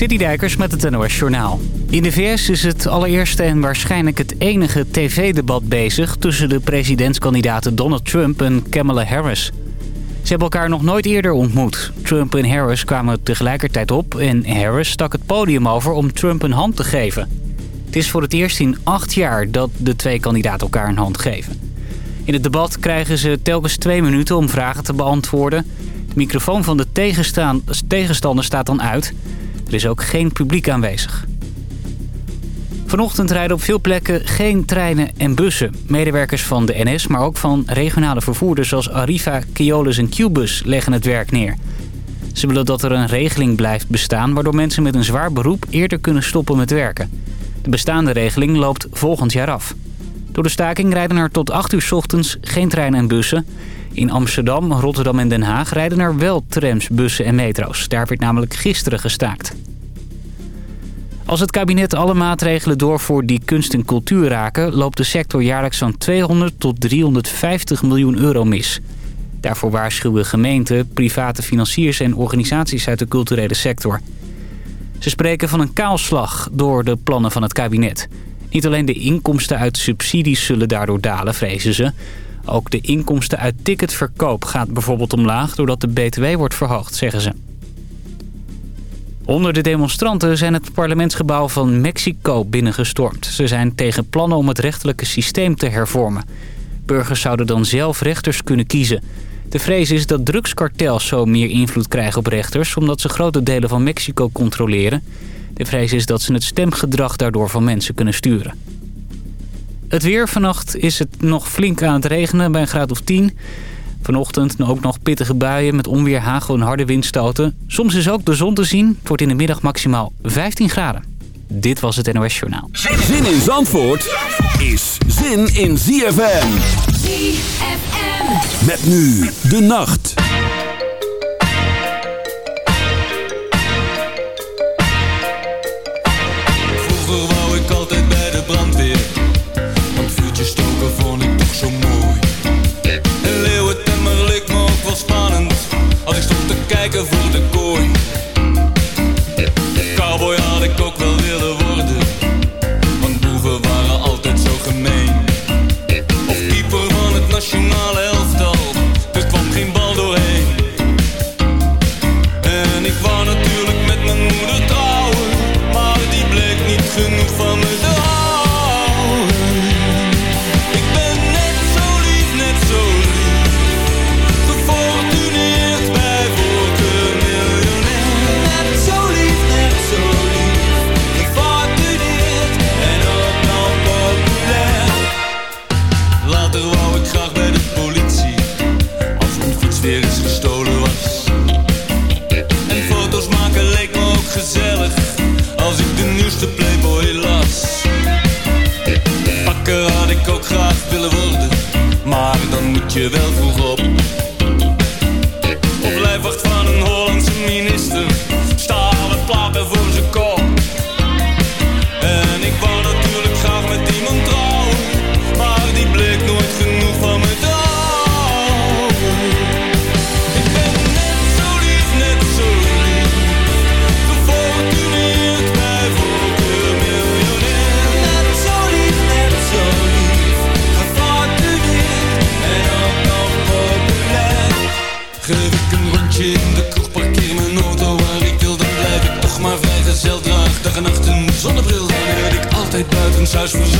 Citydijkers met het NOS Journaal. In de VS is het allereerste en waarschijnlijk het enige tv-debat bezig... tussen de presidentskandidaten Donald Trump en Kamala Harris. Ze hebben elkaar nog nooit eerder ontmoet. Trump en Harris kwamen tegelijkertijd op en Harris stak het podium over om Trump een hand te geven. Het is voor het eerst in acht jaar dat de twee kandidaten elkaar een hand geven. In het debat krijgen ze telkens twee minuten om vragen te beantwoorden. De microfoon van de tegenstander staat dan uit... Er is ook geen publiek aanwezig. Vanochtend rijden op veel plekken geen treinen en bussen. Medewerkers van de NS, maar ook van regionale vervoerders zoals Arriva, Keolis en Qbus leggen het werk neer. Ze willen dat er een regeling blijft bestaan... waardoor mensen met een zwaar beroep eerder kunnen stoppen met werken. De bestaande regeling loopt volgend jaar af. Door de staking rijden er tot 8 uur ochtends geen treinen en bussen. In Amsterdam, Rotterdam en Den Haag rijden er wel trams, bussen en metro's. Daar werd namelijk gisteren gestaakt. Als het kabinet alle maatregelen doorvoert die kunst en cultuur raken... loopt de sector jaarlijks zo'n 200 tot 350 miljoen euro mis. Daarvoor waarschuwen gemeenten, private financiers en organisaties uit de culturele sector. Ze spreken van een kaalslag door de plannen van het kabinet. Niet alleen de inkomsten uit subsidies zullen daardoor dalen, vrezen ze... Ook de inkomsten uit ticketverkoop gaat bijvoorbeeld omlaag... doordat de BTW wordt verhoogd, zeggen ze. Onder de demonstranten zijn het parlementsgebouw van Mexico binnengestormd. Ze zijn tegen plannen om het rechtelijke systeem te hervormen. Burgers zouden dan zelf rechters kunnen kiezen. De vrees is dat drugskartels zo meer invloed krijgen op rechters... omdat ze grote delen van Mexico controleren. De vrees is dat ze het stemgedrag daardoor van mensen kunnen sturen. Het weer vannacht is het nog flink aan het regenen bij een graad of 10. Vanochtend ook nog pittige buien met onweer, hagel en harde windstoten. Soms is ook de zon te zien. Het wordt in de middag maximaal 15 graden. Dit was het NOS Journaal. Zin in Zandvoort is zin in ZFM. ZFM. Met nu de nacht. taşlı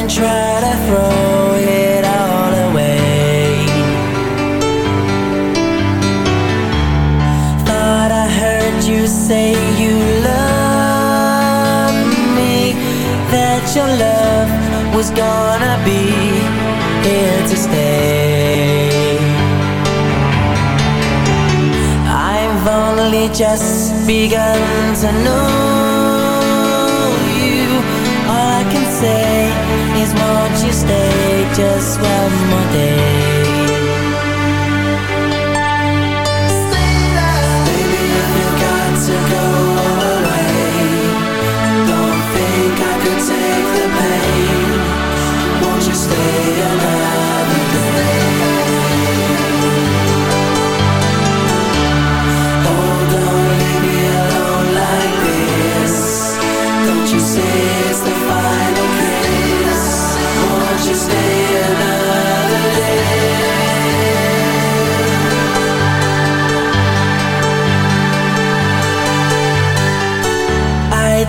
and try to throw it all away. Thought I heard you say you me, that your love was gonna be here to stay. I've only just begun to know you stay just one more day.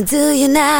Wanna do you now.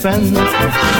friends.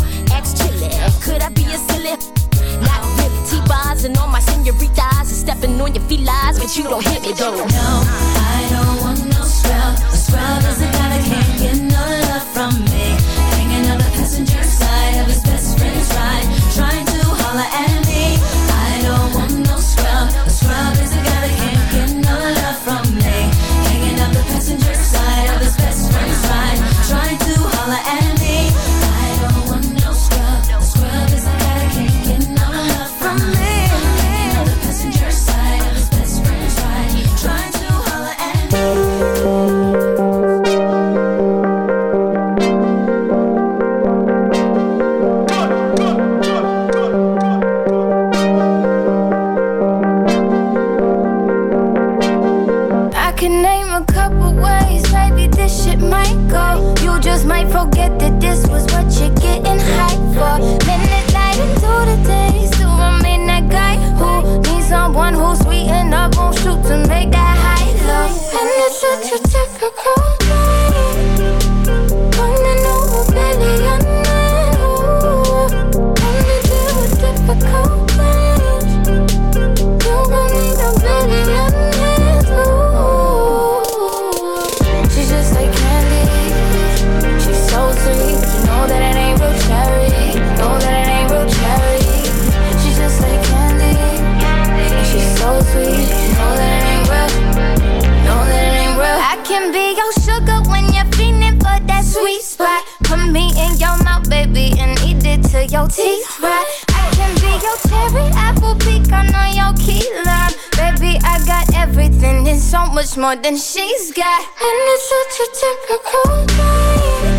Could I be a silly? Not really. T-bars and all my senoritas and stepping on your feet lies, but you don't hit me though. No, I don't want no scrub. A scrub is the kind that can't get no love from me. cold down on your key line. Baby, I got everything and so much more than she's got. And it's such a typical thing.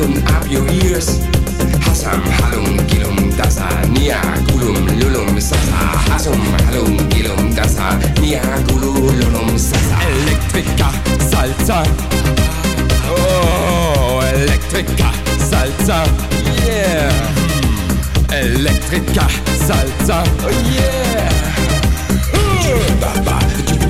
open up your ears. Hasam, halum, gilum, dasa, nia, gulum, lulum, sasa. Hasam halum, gilum, dasa, nia, gulu, lulum, sasa. Elektrika, salsa. Oh, Elektrika, salsa. Yeah. Elektrika, salsa. Oh, yeah. Uh.